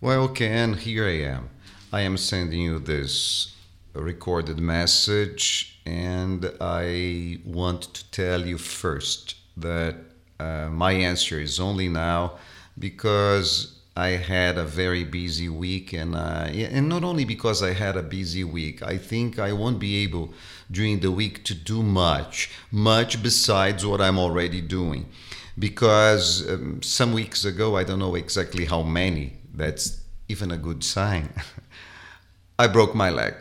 Well, Ken, here I am. I am sending you this recorded message, and I want to tell you first that uh, my answer is only now because I had a very busy week, and uh, and not only because I had a busy week, I think I won't be able during the week to do much, much besides what I'm already doing, because um, some weeks ago I don't know exactly how many. That's even a good sign. I broke my leg,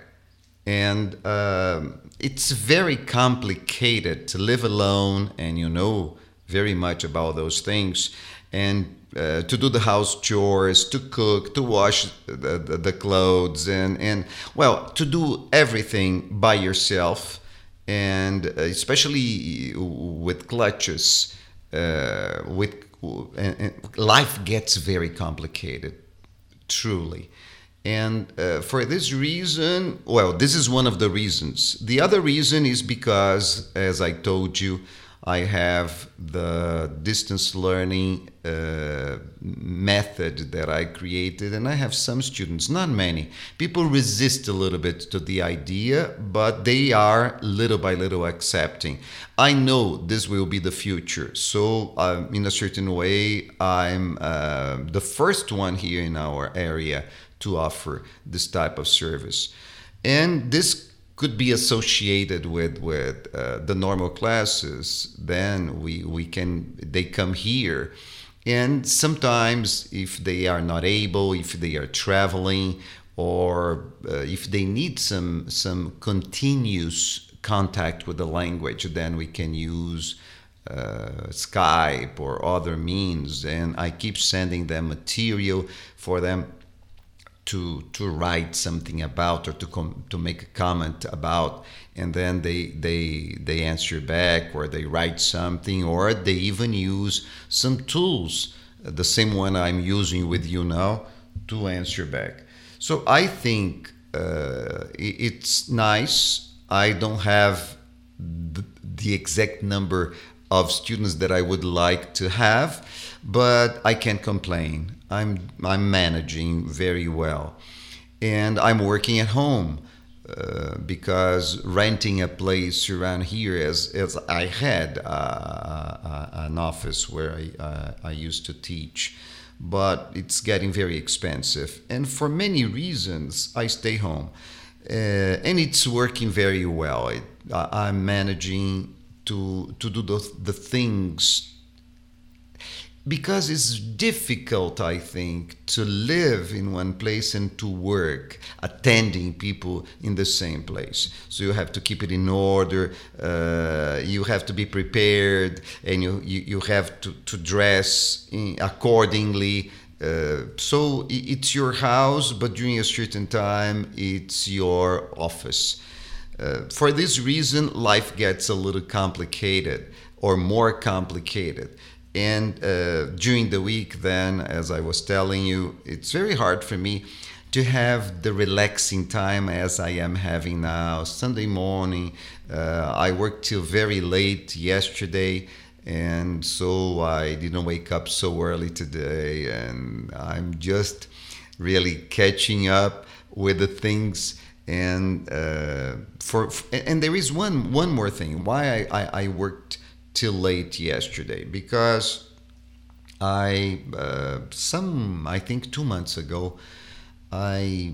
and uh, it's very complicated to live alone, and you know very much about those things, and uh, to do the house chores, to cook, to wash the, the, the, clothes, and, and well, to do everything by yourself, and especially with clutches, uh, with and, and life gets very complicated, truly. And uh, for this reason, well, this is one of the reasons. The other reason is because, as I told you, I have the distance learning uh, method that I created, and I have some students, not many. People resist a little bit to the idea, but they are little by little accepting. I know this will be the future, so um, in a certain way, I'm uh, the first one here in our area to offer this type of service. And this could be associated with with uh, the normal classes then we we can they come here. And sometimes if they are not able if they are traveling or uh, if they need some some continuous contact with the language then we can use uh, Skype or other means. And I keep sending them material for them to to write something about or to com- to make a comment about and then they they they answer back or they write something or they even use some tools the same one I'm using with you now to answer back. So I think uh, it's nice. I don't have the, the exact number of students that I would like to have but I can't complain I'm I'm managing very well, and I'm working at home uh, because renting a place around here, as as I had uh, uh, an office where I uh, I used to teach, but it's getting very expensive, and for many reasons I stay home, uh, and it's working very well. It, I'm managing to to do the the things because it's difficult, I think, to live in one place and to work attending people in the same place. So you have to keep it in order, uh, you have to be prepared, and you, you, you have to, to dress accordingly. Uh, so it's your house, but during a certain time, it's your office. Uh, for this reason, life gets a little complicated or more complicated and uh, during the week, then, as I was telling you, it's very hard for me to have the relaxing time as I am having now. Sunday morning, uh, I worked till very late yesterday, and so I didn't wake up so early today, and I'm just really catching up with the things. And uh, for and there is one one more thing. Why I, I, I worked till late yesterday because I uh, some I think two months ago I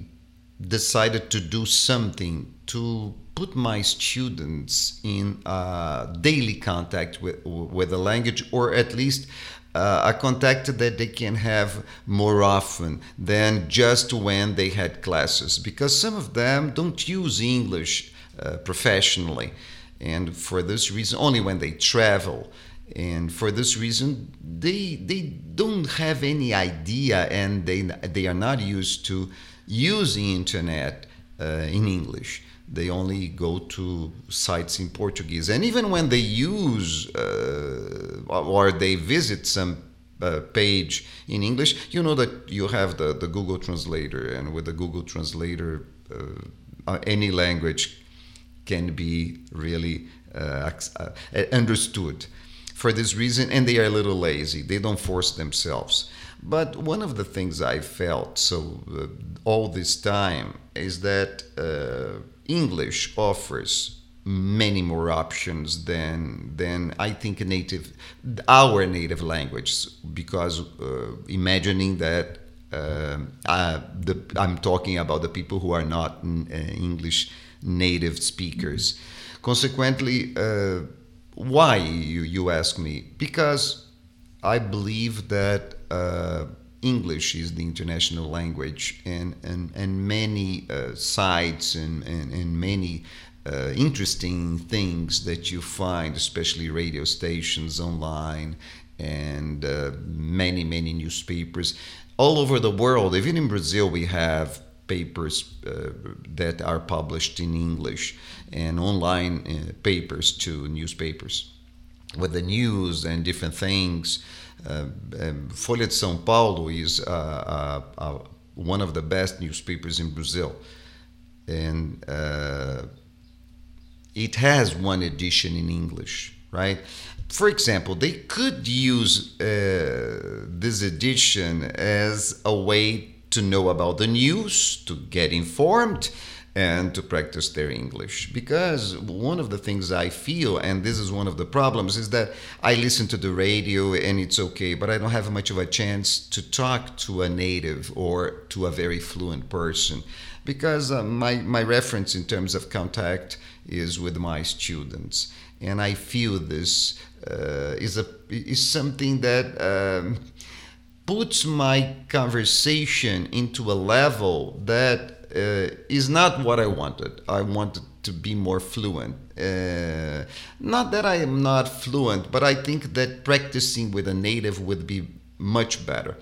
decided to do something to put my students in uh, daily contact with with the language or at least uh, a contact that they can have more often than just when they had classes because some of them don't use English uh, professionally and for this reason only when they travel. And for this reason they they don't have any idea and they they are not used to using internet uh, in english. They only go to sites in portuguese. And even when they use uh, or they visit some uh, page in english you know that you have the, the google translator. And with the google translator uh, any language can be really uh, uh, understood for this reason and they are a little lazy. They don't force themselves. But one of the things I felt so uh, all this time is that uh, English offers many more options than than I think a native our native language because uh, imagining that uh, the, I'm talking about the people who are not uh, English native speakers. Consequently, uh, why you, you ask me? Because I believe that uh, English is the international language, and and and many sites and and, and many uh, interesting things that you find, especially radio stations online and uh, many, many newspapers all over the world. Even in Brazil, we have papers uh, that are published in English and online uh, papers to newspapers with the news and different things. Uh, um, Folha de São Paulo is uh, one of the best newspapers in Brazil. And it has one edition in English, right? For example, they could use uh, this edition as a way to know about the news, to get informed, and to practice their English. Because one of the things I feel, and this is one of the problems, is that I listen to the radio and it's okay, but I don't have much of a chance to talk to a native or to a very fluent person. Because uh, my, my reference in terms of contact is with my students. And I feel this uh, is, a, is something that um, puts my conversation into a level that uh, is not what I wanted. I wanted to be more fluent. Uh, not that I am not fluent, but I think that practicing with a native would be much better.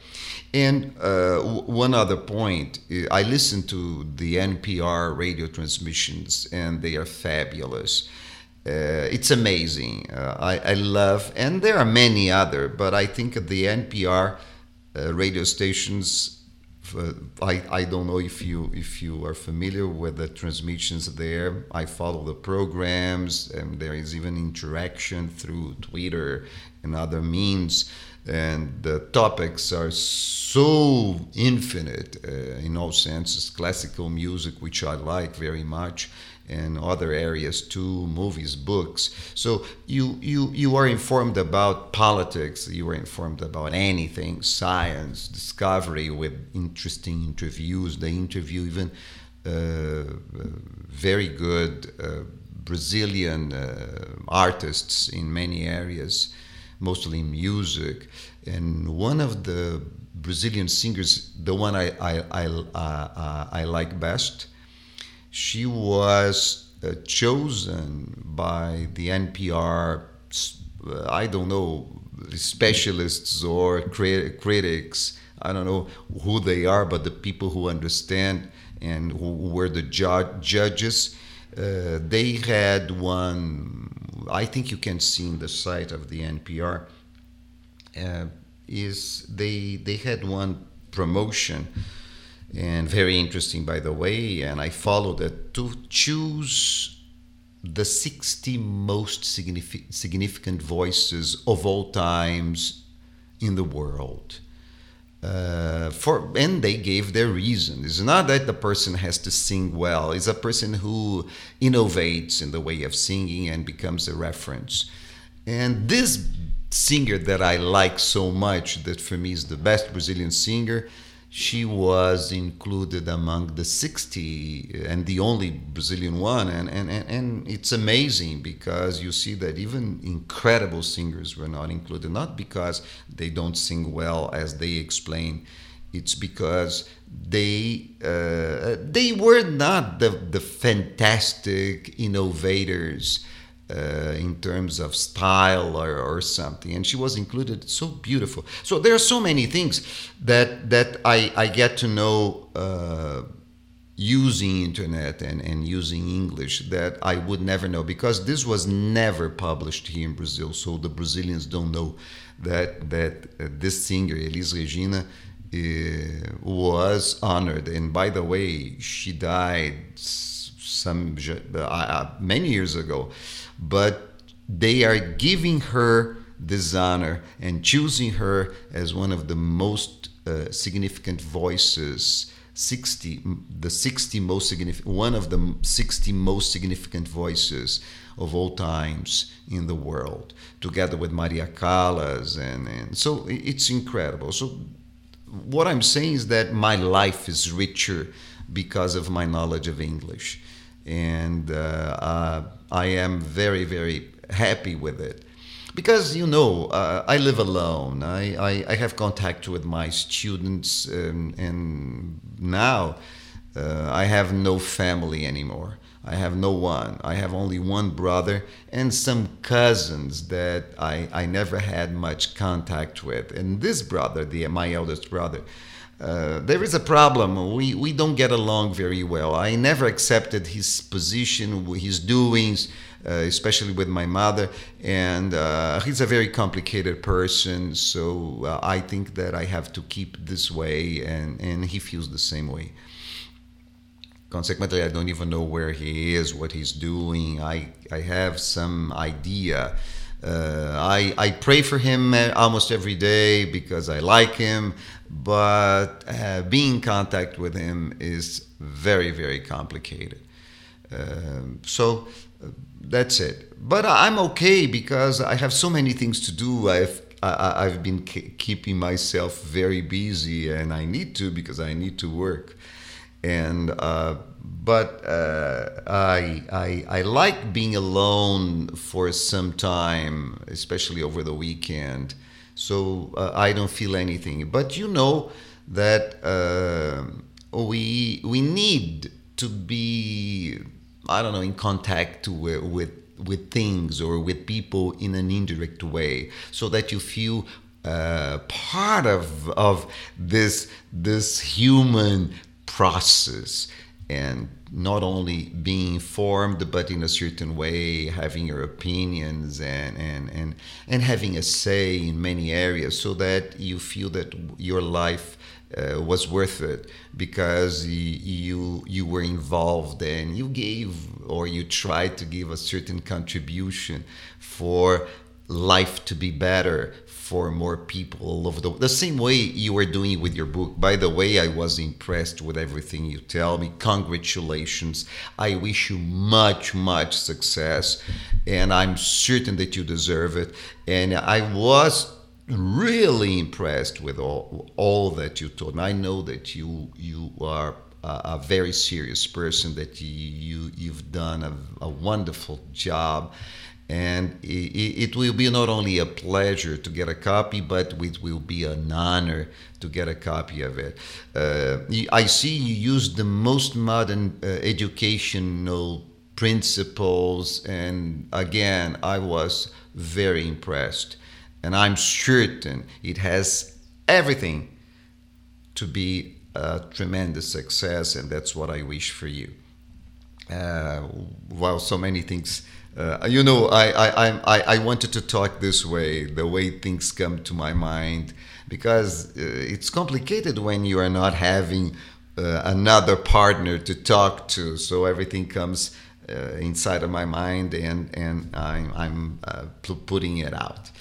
And uh, w- one other point uh, I listen to the NPR radio transmissions, and they are fabulous. Uh, it's amazing. Uh, I, I, love, and there are many other, but I think the NPR uh, radio stations. Uh, I, I don't know if you if you are familiar with the transmissions there. I follow the programs, and there is even interaction through Twitter and other means and the topics are so infinite uh, in all senses classical music which i like very much and other areas too movies books so you you you are informed about politics you are informed about anything science discovery with interesting interviews they interview even uh, very good uh, brazilian uh, artists in many areas mostly music. And one of the Brazilian singers, the one I, I, I, uh, uh, I like best, she was uh, chosen by the NPR, uh, I don't know, specialists or crit- critics. I don't know who they are, but the people who understand and who were the ju- judges. Uh, they had one I think you can see in the site of the NPR uh, is they they had one promotion and very interesting by the way and I followed it to choose the 60 most significant significant voices of all times in the world uh, for and they gave their reason. It's not that the person has to sing well. It's a person who innovates in the way of singing and becomes a reference. And this singer that I like so much, that for me is the best Brazilian singer, she was included among the 60 and the only Brazilian one. And, and, and it's amazing because you see that even incredible singers were not included, not because they don't sing well, as they explain. It's because they uh, they were not the, the fantastic innovators uh, in terms of style or, or something. And she was included. So beautiful. So there are so many things that that I, I get to know uh, using internet and, and using English that I would never know because this was never published here in Brazil. So the Brazilians don't know that that uh, this singer Elis Regina. Uh, was honored, and by the way, she died some uh, uh, many years ago but they are giving her this honor and choosing her as one of the most uh, significant voices 60 the 60 most significant one of the 60 most significant voices of all times in the world together with maria callas and, and so it's incredible. So what i'm saying is that my life is richer because of my knowledge of english. And uh, uh, i am very very happy with it because you know uh, I live alone. I, I, I, have contact with my students, um, and now uh, I have no family anymore. I have no one. I have only one brother and some cousins that I, I never had much contact with. And this brother, the my eldest brother, uh, there is a problem. We, we don't get along very well. I never accepted his position, his doings, uh, especially with my mother. And uh, he's a very complicated person. So uh, I think that I have to keep this way, and, and he feels the same way. Consequently, I don't even know where he is, what he's doing. I, I have some idea. Uh, I, I pray for him almost every day because I like him but uh, being in contact with him is very very complicated. Um, so uh, that's it. But i'm okay because i have so many things to do. I've I, have been keeping myself very busy and i need to because i need to work. And uh, but uh, I, I, I like being alone for some time especially over the weekend so uh, I don't feel anything. But you know that uh, we we need to be I don't know in contact with, with with things or with people in an indirect way, so that you feel uh, part of of this this human process and not only being informed but in a certain way having your opinions and and and, and having a say in many areas so that you feel that your life uh, was worth it because you you were involved and you gave or you tried to give a certain contribution for life to be better for more people all over the the same way you are doing with your book. By the way, I was impressed with everything you tell me. Congratulations. I wish you much, much success, and I'm certain that you deserve it. And I was really impressed with all all that you told me. I know that you you are a, very serious person. That you, you you've done a, a wonderful job and it, will be not only a pleasure to get a copy, but it will be an honor to get a copy of it. Uh, I see you use the most modern uh, educational principles, and again, I was very impressed. And I'm certain it has everything to be a tremendous success, and that's what I wish for you. Uh, while so many things uh, you know, I, I, I, I wanted to talk this way, the way things come to my mind, because uh, it's complicated when you are not having uh, another partner to talk to. So everything comes uh, inside of my mind, and and I'm, I'm uh, putting it out.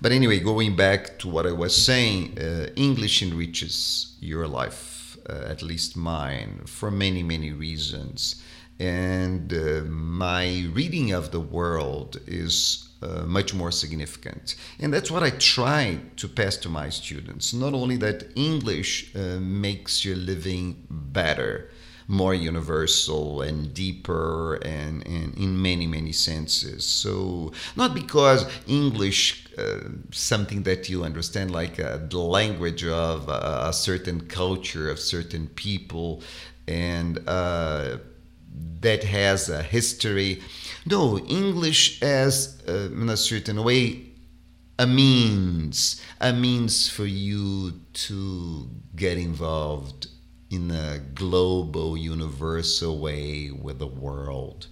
But anyway, going back to what I was saying, uh, English enriches your life, at least mine, for many many reasons and uh, my reading of the world is uh, much more significant. And that's what I try to pass to my students. Not only that English uh, makes your living better, more universal and deeper, and, and in many, many senses. So, not because English, uh, something that you understand, like uh, the language of a certain culture, of certain people, and uh, that has a history. No, English as, uh, in a certain way, a means, a means for you to get involved in a global, universal way with the world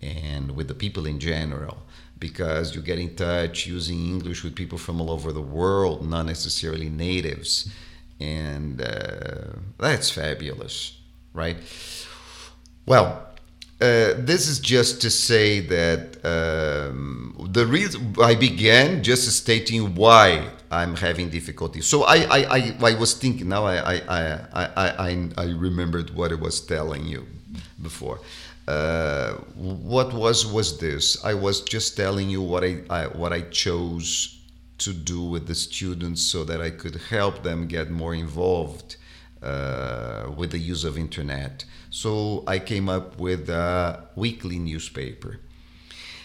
and with the people in general. Because you get in touch using English with people from all over the world, not necessarily natives. And uh, that's fabulous, right? Well, uh, this is just to say that um, the reason I began just stating why I'm having difficulty. So I, I, I, I was thinking now I, I, I, I, I remembered what I was telling you before. Uh, what was was this? I was just telling you what I, I what I chose to do with the students so that I could help them get more involved uh, with the use of internet. So I came up with a weekly newspaper.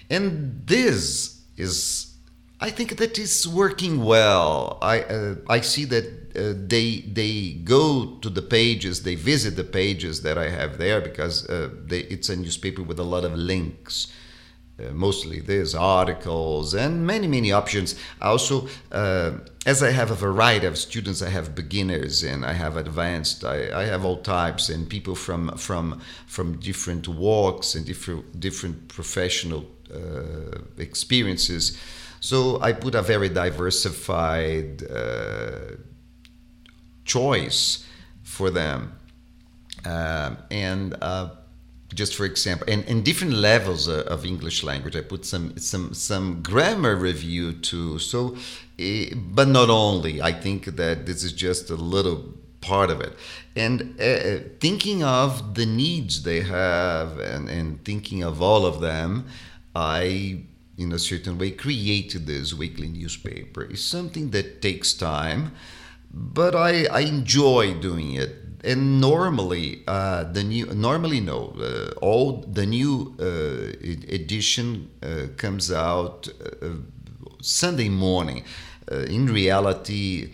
And this is, I think that is working well. I, uh, I see that uh, they, they go to the pages, they visit the pages that I have there because uh, they, it's a newspaper with a lot of links. Uh, mostly there's articles and many many options. Also uh, as i have a variety of students i have beginners and i have advanced. I, I have all types and people from from from different walks and different different professional uh, experiences. So i put a very diversified uh, choice for them. Uh, and just for example, and, different levels of, English language. I put some some some grammar review too. So, uh, but not only. I think that this is just a little part of it. And uh, thinking of the needs they have, and, and thinking of all of them, I in a certain way created this weekly newspaper. It's something that takes time, but I, I enjoy doing it and normally uh, the new normally no uh, all the new uh, edition uh, comes out uh, Sunday morning. Uh, in reality,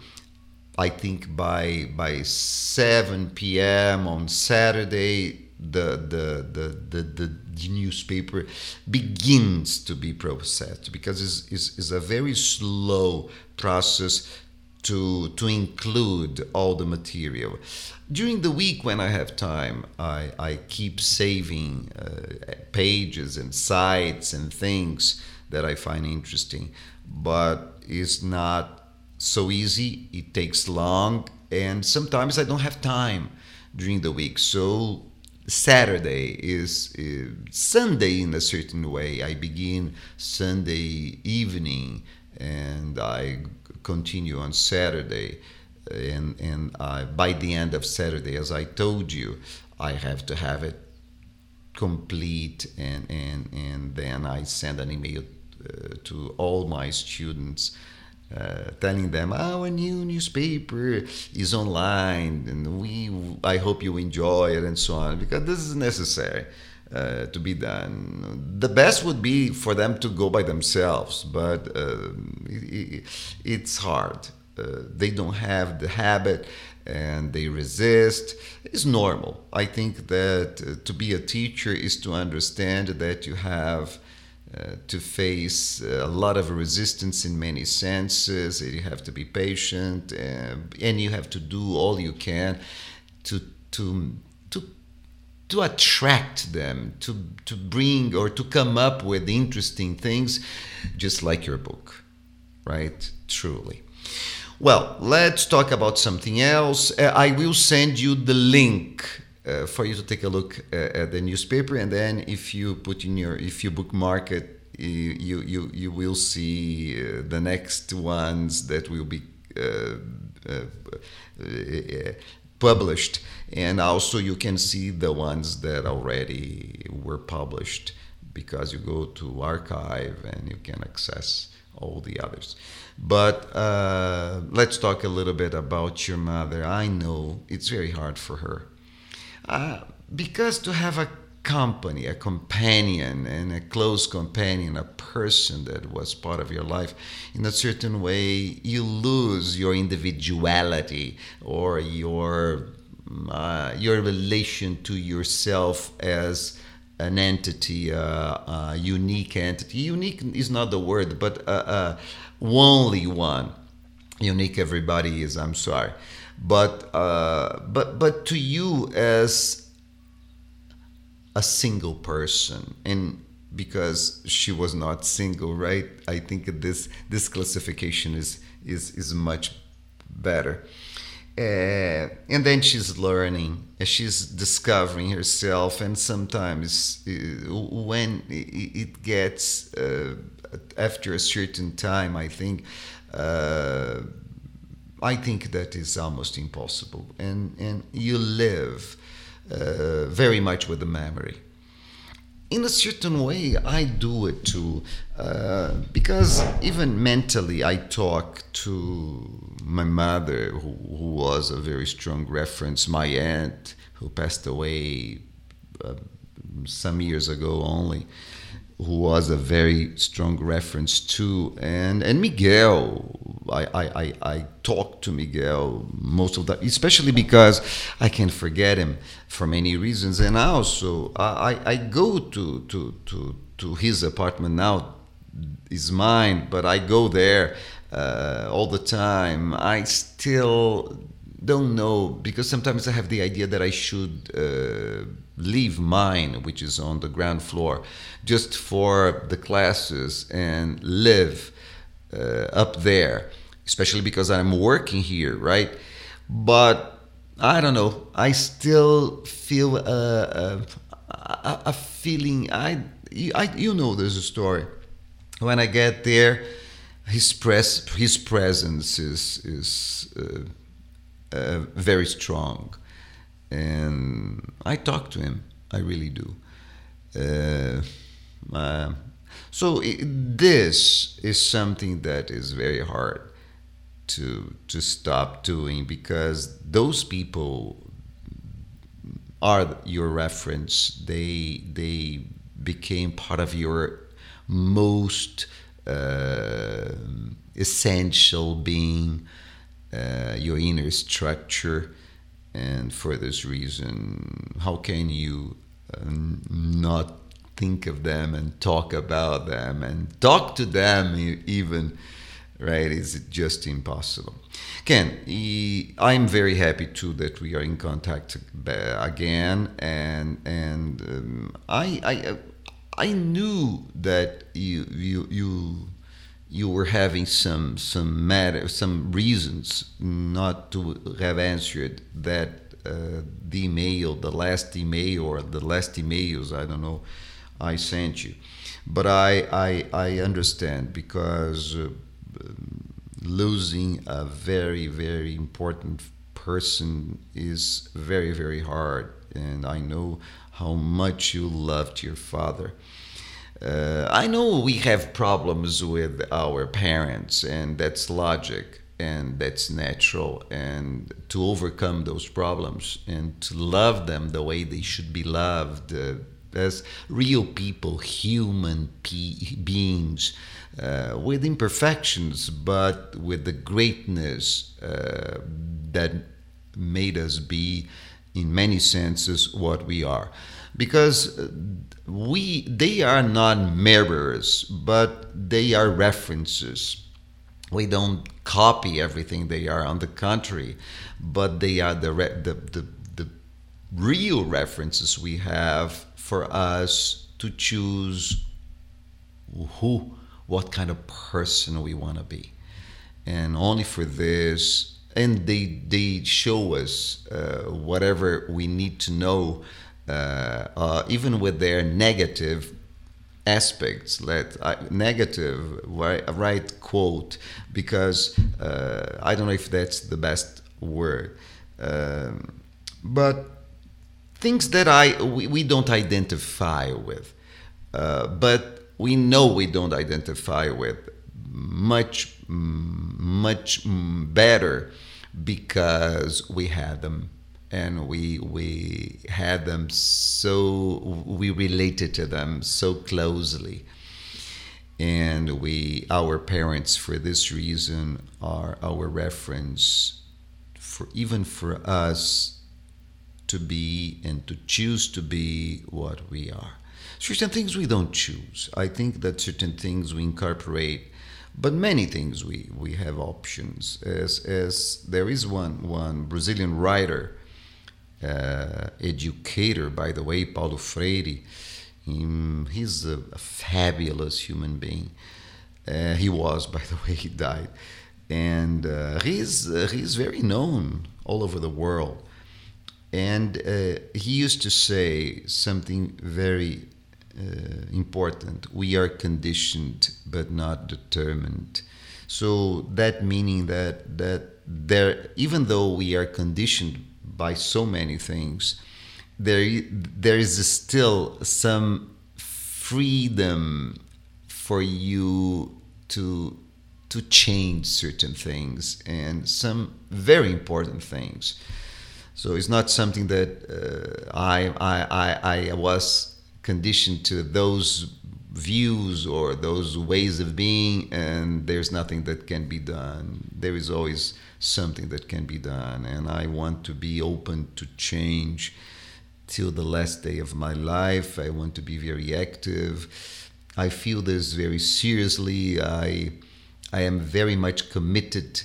I think by by 7 p.m. on Saturday, the the, the the the newspaper begins to be processed because it's, it's, it's a very slow process to to include all the material. During the week when I have time, I, I keep saving uh, pages and sites and things that I find interesting, but it's not so easy. It takes long, and sometimes I don't have time during the week. So Saturday is uh, Sunday in a certain way. I begin Sunday evening and I continue on Saturday. And, and uh, by the end of Saturday, as I told you, I have to have it complete, and, and, and then I send an email uh, to all my students. Uh, telling them our new newspaper is online and we I hope you enjoy it and so on because this is necessary uh, to be done. The best would be for them to go by themselves, but uh, it, it's hard. Uh, they don't have the habit and they resist. It's normal. I think that uh, to be a teacher is to understand that you have. Uh, to face a lot of resistance in many senses. You have to be patient, uh, and you have to do all you can to to to to attract them, to, to bring or to come up with interesting things, just like your book, right? Truly. Well, let's talk about something else. Uh, I will send you the link uh, for you to take a look uh, at the newspaper, and then if you put in your if you bookmark it, you you you will see uh, the next ones that will be uh, published and also you can see the ones that already were published because you go to archive and you can access all the others but uh, let's talk a little bit about your mother. I know it's very hard for her. Uh, because to have a company, a companion, and a close companion, a person that was part of your life, in a certain way, you lose your individuality or your uh, your relation to yourself as an entity, uh, a unique entity. Unique is not the word, but uh, only one. Unique, everybody is. I'm sorry, but uh, but but to you as a single person and because she was not single right i think this this classification is is is much better Uh, and then she's learning, she's discovering herself, and sometimes uh, when it gets uh, after a certain time, I think. Uh, I think that is almost impossible, and and you live very much with the memory in a certain way, I do it too, uh, because even mentally, I talk to my mother, who, who, was a very strong reference, my aunt, who passed away uh, some years ago only, who was a very strong reference too, and and Miguel. I, I, I, I talk to Miguel most of the, especially because I can't forget him for many reasons, and also I, I go to, to to to his apartment now, is mine, but I go there uh, all the time. I still don't know because sometimes I have the idea that I should uh, leave mine, which is on the ground floor, just for the classes and live uh, up there, especially because I'm working here, right? But I don't know. I still feel a, a, a feeling. I, I, you know, there's a story. When I get there, his pres his presence is is. Uh, very strong. And I talk to him, I really do. Uh, uh, so it, this is something that is very hard to to stop doing because those people are your reference. They they became part of your most uh, essential being uh, your inner structure. And for this reason, how can you uh, not think of them and talk about them and talk to them even? Right? Is it just impossible? Ken, I'm very happy too that we are in contact again, and and um, I I I knew that you you you you were having some some matter some reasons not to have answered that uh, the email the last email or the last emails i don't know i sent you. But i i, I understand because uh, losing a very very important person is very very hard. And i know how much you loved your father uh, I know we have problems with our parents, and that's logic and that's natural. And to overcome those problems and to love them the way they should be loved uh, as real people, human pe- beings. Uh, with imperfections, but with the greatness uh, that made us be, in many senses, what we are. Because we they are not mirrors, but they are references. We don't copy everything they are. On the contrary, but they are the re- the, the the real references we have for us to choose who, what kind of person we want to be, and only for this. And they they show us uh, whatever we need to know uh, uh, even with their negative aspects let uh, negative right, right, quote because uh, i don't know if that's the best word um, but things that i we, we don't identify with uh, but we know we don't identify with much much better because we had them and we we had them so we related to them so closely. And we our parents for this reason are our reference for even for us to be and to choose to be what we are. Certain things we don't choose. I think that certain things we incorporate but many things we we have options. As as there is one one brazilian writer uh, educator, by the way, Paulo Freire. He, he's a, a, fabulous human being. Uh, he was, by the way, he died. and uh, he's uh, he's very known all over the world. And uh, he used to say something very uh, important: "We are conditioned, but not determined." So that meaning that that there, even though we are conditioned by so many things, there there is still some freedom for you to to change certain things and some very important things. So it's not something that uh, I, I, I, I was conditioned to those views or those ways of being, and there's nothing that can be done. There is always something that can be done, and I want to be open to change till the last day of my life. I want to be very active. I feel this very seriously. I I am very much committed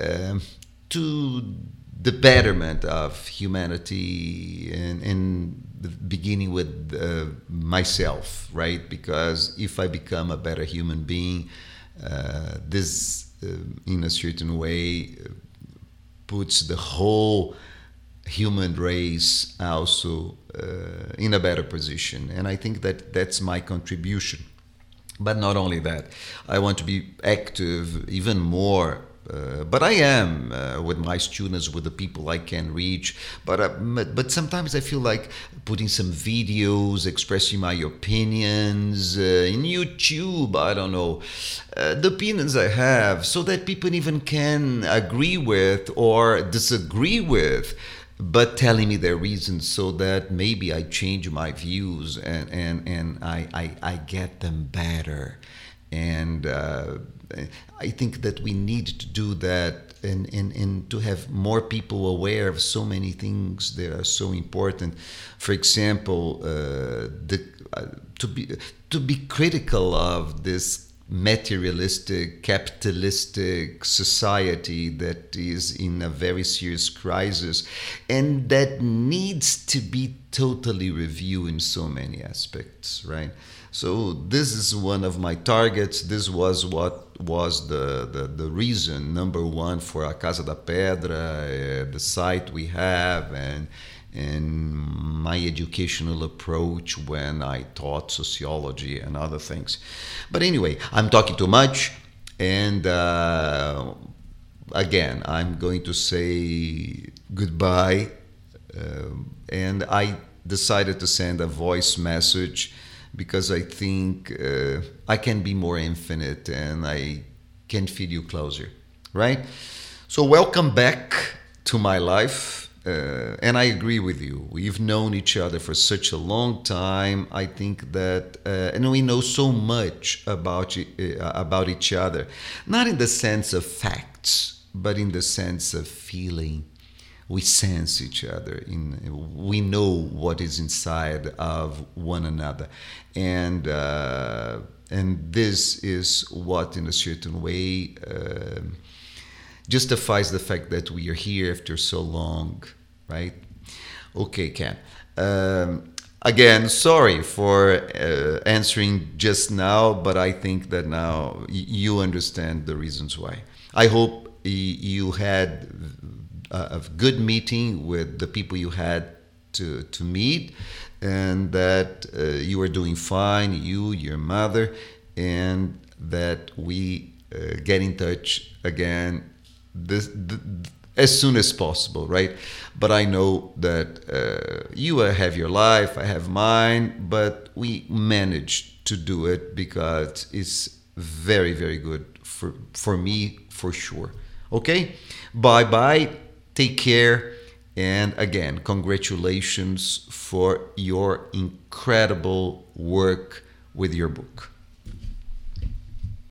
um, to the betterment of humanity and, and beginning with uh, myself, right? Because if I become a better human being, uh, this, uh, in a certain way, puts the whole human race also uh, in a better position. And I think that that's my contribution. But not only that, I want to be active even more. Uh, but I am uh, with my students, with the people I can reach. But uh, but sometimes I feel like putting some videos, expressing my opinions uh, in YouTube. I don't know uh, the opinions I have, so that people even can agree with or disagree with but telling me their reasons so that maybe I change my views and, and, and I, I, I get them better. And uh, I think that we need to do that and, and, and to have more people aware of so many things that are so important. For example, uh, the, uh, to, be, to be critical of this materialistic, capitalistic society that is in a very serious crisis and that needs to be totally reviewed in so many aspects, right? So this is one of my targets. This was what was the, the, the reason, number one, for a Casa da Pedra, uh, the site we have, and in my educational approach when I taught sociology and other things. But anyway, I'm talking too much, and uh, again, I'm going to say goodbye. Uh, and I decided to send a voice message because I think uh, I can be more infinite and I can feel you closer, right? So, welcome back to my life uh, and I agree with you. We've known each other for such a long time. I think that, uh, and we know so much about uh, about each other, not in the sense of facts, but in the sense of feeling. We sense each other. In we know what is inside of one another, and uh, and this is what, in a certain way uh, justifies the fact that we are here after so long, right? Okay, Ken. Um, again, sorry for uh, answering just now, but I think that now you understand the reasons why. I hope you had a good meeting with the people you had to, to meet and that uh, you are doing fine, you, your mother, and that we uh, get in touch again this, as soon as possible, right? But I know that uh, you have your life, I have mine, but we managed to do it because it's very, very good for, for me, for sure. Okay? Bye bye. Take care. And again, congratulations for your incredible work with your book.